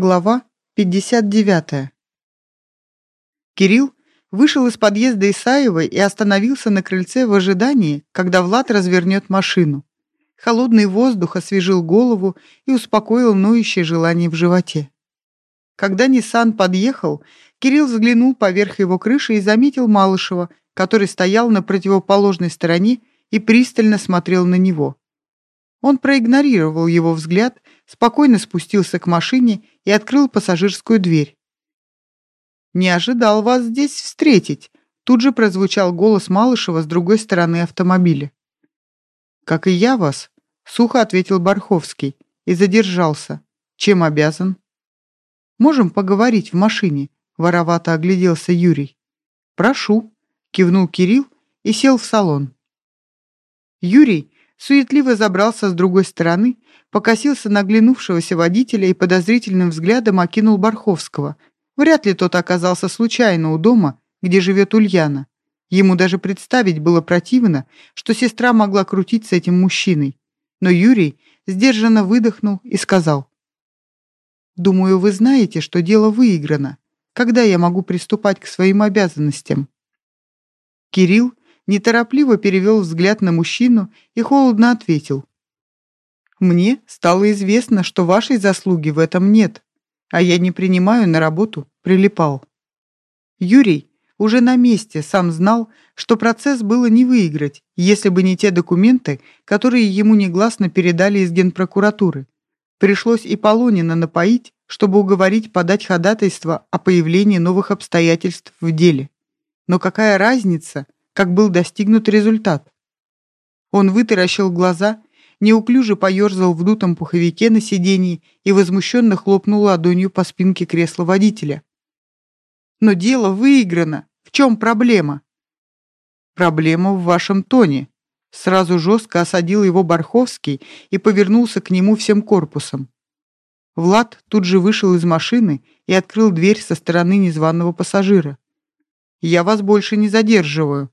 Глава 59. Кирилл вышел из подъезда Исаевой и остановился на крыльце в ожидании, когда Влад развернет машину. Холодный воздух освежил голову и успокоил ноющее желание в животе. Когда Ниссан подъехал, Кирилл взглянул поверх его крыши и заметил Малышева, который стоял на противоположной стороне и пристально смотрел на него. Он проигнорировал его взгляд, спокойно спустился к машине и открыл пассажирскую дверь. «Не ожидал вас здесь встретить», — тут же прозвучал голос Малышева с другой стороны автомобиля. «Как и я вас», — сухо ответил Барховский и задержался. «Чем обязан?» «Можем поговорить в машине», — воровато огляделся Юрий. «Прошу», — кивнул Кирилл и сел в салон. Юрий суетливо забрался с другой стороны, покосился на глянувшегося водителя и подозрительным взглядом окинул Барховского. Вряд ли тот оказался случайно у дома, где живет Ульяна. Ему даже представить было противно, что сестра могла крутить с этим мужчиной. Но Юрий сдержанно выдохнул и сказал. «Думаю, вы знаете, что дело выиграно. Когда я могу приступать к своим обязанностям?» Кирилл неторопливо перевел взгляд на мужчину и холодно ответил. «Мне стало известно, что вашей заслуги в этом нет, а я не принимаю на работу, прилипал». Юрий уже на месте сам знал, что процесс было не выиграть, если бы не те документы, которые ему негласно передали из генпрокуратуры. Пришлось и Полонина напоить, чтобы уговорить подать ходатайство о появлении новых обстоятельств в деле. Но какая разница, как был достигнут результат. Он вытаращил глаза, неуклюже поерзал в дутом пуховике на сиденье и возмущенно хлопнул ладонью по спинке кресла водителя. «Но дело выиграно. В чем проблема?» «Проблема в вашем тоне», Сразу жестко осадил его Барховский и повернулся к нему всем корпусом. Влад тут же вышел из машины и открыл дверь со стороны незваного пассажира. «Я вас больше не задерживаю»,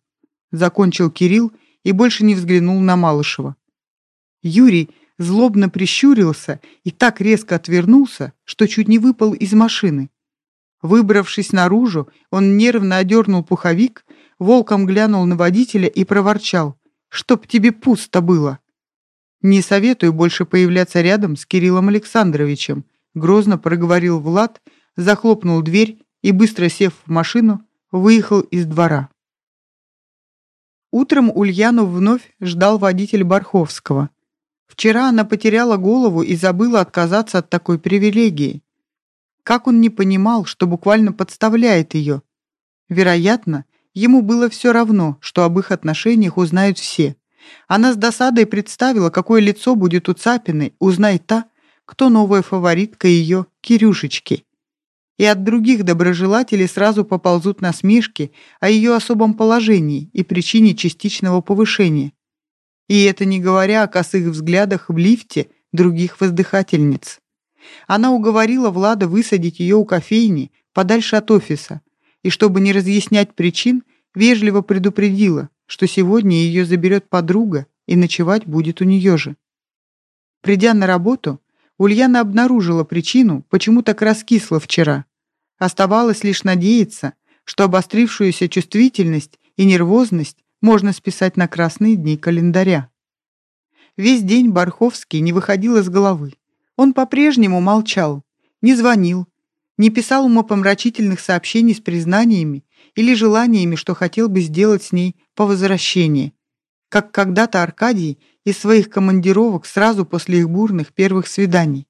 закончил Кирилл и больше не взглянул на Малышева. Юрий злобно прищурился и так резко отвернулся, что чуть не выпал из машины. Выбравшись наружу, он нервно одернул пуховик, волком глянул на водителя и проворчал. «Чтоб тебе пусто было!» «Не советую больше появляться рядом с Кириллом Александровичем», грозно проговорил Влад, захлопнул дверь и, быстро сев в машину, выехал из двора. Утром Ульяну вновь ждал водитель Барховского. Вчера она потеряла голову и забыла отказаться от такой привилегии. Как он не понимал, что буквально подставляет ее? Вероятно, ему было все равно, что об их отношениях узнают все. Она с досадой представила, какое лицо будет у Цапиной, узнай та, кто новая фаворитка ее, Кирюшечки и от других доброжелателей сразу поползут насмешки о ее особом положении и причине частичного повышения. И это не говоря о косых взглядах в лифте других воздыхательниц. Она уговорила Влада высадить ее у кофейни подальше от офиса, и чтобы не разъяснять причин, вежливо предупредила, что сегодня ее заберет подруга и ночевать будет у нее же. Придя на работу, Ульяна обнаружила причину, почему так раскисла вчера. Оставалось лишь надеяться, что обострившуюся чувствительность и нервозность можно списать на красные дни календаря. Весь день Барховский не выходил из головы. Он по-прежнему молчал, не звонил, не писал умопомрачительных сообщений с признаниями или желаниями, что хотел бы сделать с ней по возвращении, как когда-то Аркадий из своих командировок сразу после их бурных первых свиданий.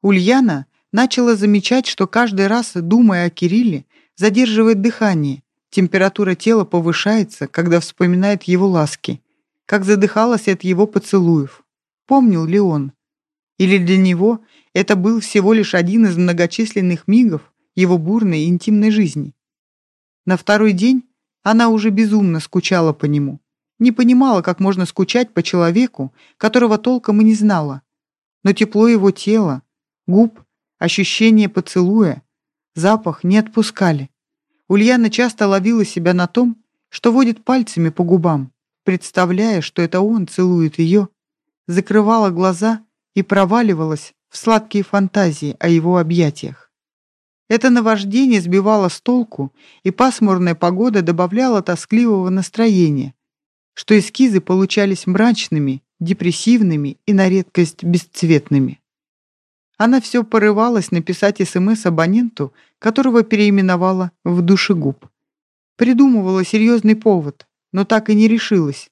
Ульяна начала замечать, что каждый раз, думая о Кирилле, задерживает дыхание, температура тела повышается, когда вспоминает его ласки, как задыхалась от его поцелуев. Помнил ли он? Или для него это был всего лишь один из многочисленных мигов его бурной интимной жизни? На второй день она уже безумно скучала по нему не понимала, как можно скучать по человеку, которого толком и не знала. Но тепло его тела, губ, ощущение поцелуя, запах не отпускали. Ульяна часто ловила себя на том, что водит пальцами по губам, представляя, что это он целует ее, закрывала глаза и проваливалась в сладкие фантазии о его объятиях. Это наваждение сбивало с толку, и пасмурная погода добавляла тоскливого настроения, что эскизы получались мрачными, депрессивными и на редкость бесцветными. Она все порывалась написать СМС абоненту, которого переименовала в душегуб. Придумывала серьезный повод, но так и не решилась.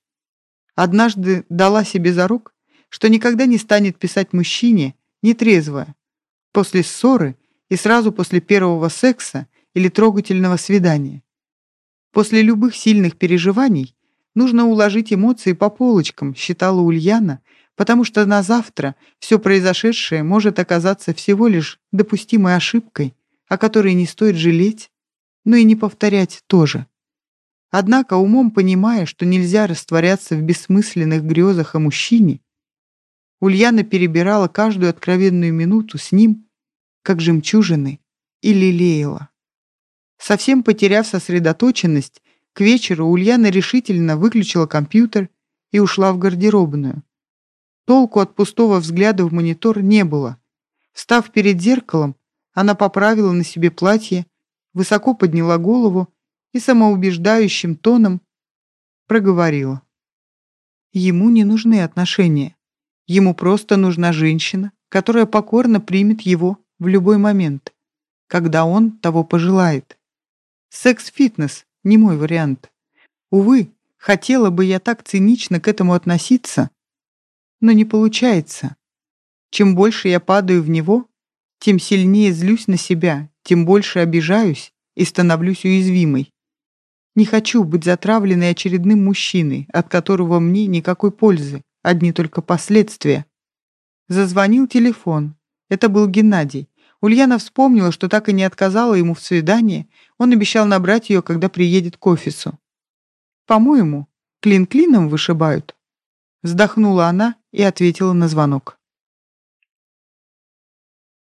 Однажды дала себе за рук, что никогда не станет писать мужчине, нетрезвая, после ссоры и сразу после первого секса или трогательного свидания. После любых сильных переживаний нужно уложить эмоции по полочкам, считала Ульяна, потому что на завтра все произошедшее может оказаться всего лишь допустимой ошибкой, о которой не стоит жалеть, но и не повторять тоже. Однако умом понимая, что нельзя растворяться в бессмысленных грезах о мужчине, Ульяна перебирала каждую откровенную минуту с ним, как жемчужины, и лелеяла. Совсем потеряв сосредоточенность, к вечеру Ульяна решительно выключила компьютер и ушла в гардеробную. Толку от пустого взгляда в монитор не было. Встав перед зеркалом, она поправила на себе платье, высоко подняла голову и самоубеждающим тоном проговорила. Ему не нужны отношения. Ему просто нужна женщина, которая покорно примет его в любой момент, когда он того пожелает. Секс-фитнес — не мой вариант. Увы, хотела бы я так цинично к этому относиться, но не получается. Чем больше я падаю в него, тем сильнее злюсь на себя, тем больше обижаюсь и становлюсь уязвимой. Не хочу быть затравленной очередным мужчиной, от которого мне никакой пользы одни только последствия. Зазвонил телефон. Это был Геннадий. Ульяна вспомнила, что так и не отказала ему в свидании. Он обещал набрать ее, когда приедет к офису. «По-моему, клин клином вышибают». Вздохнула она и ответила на звонок.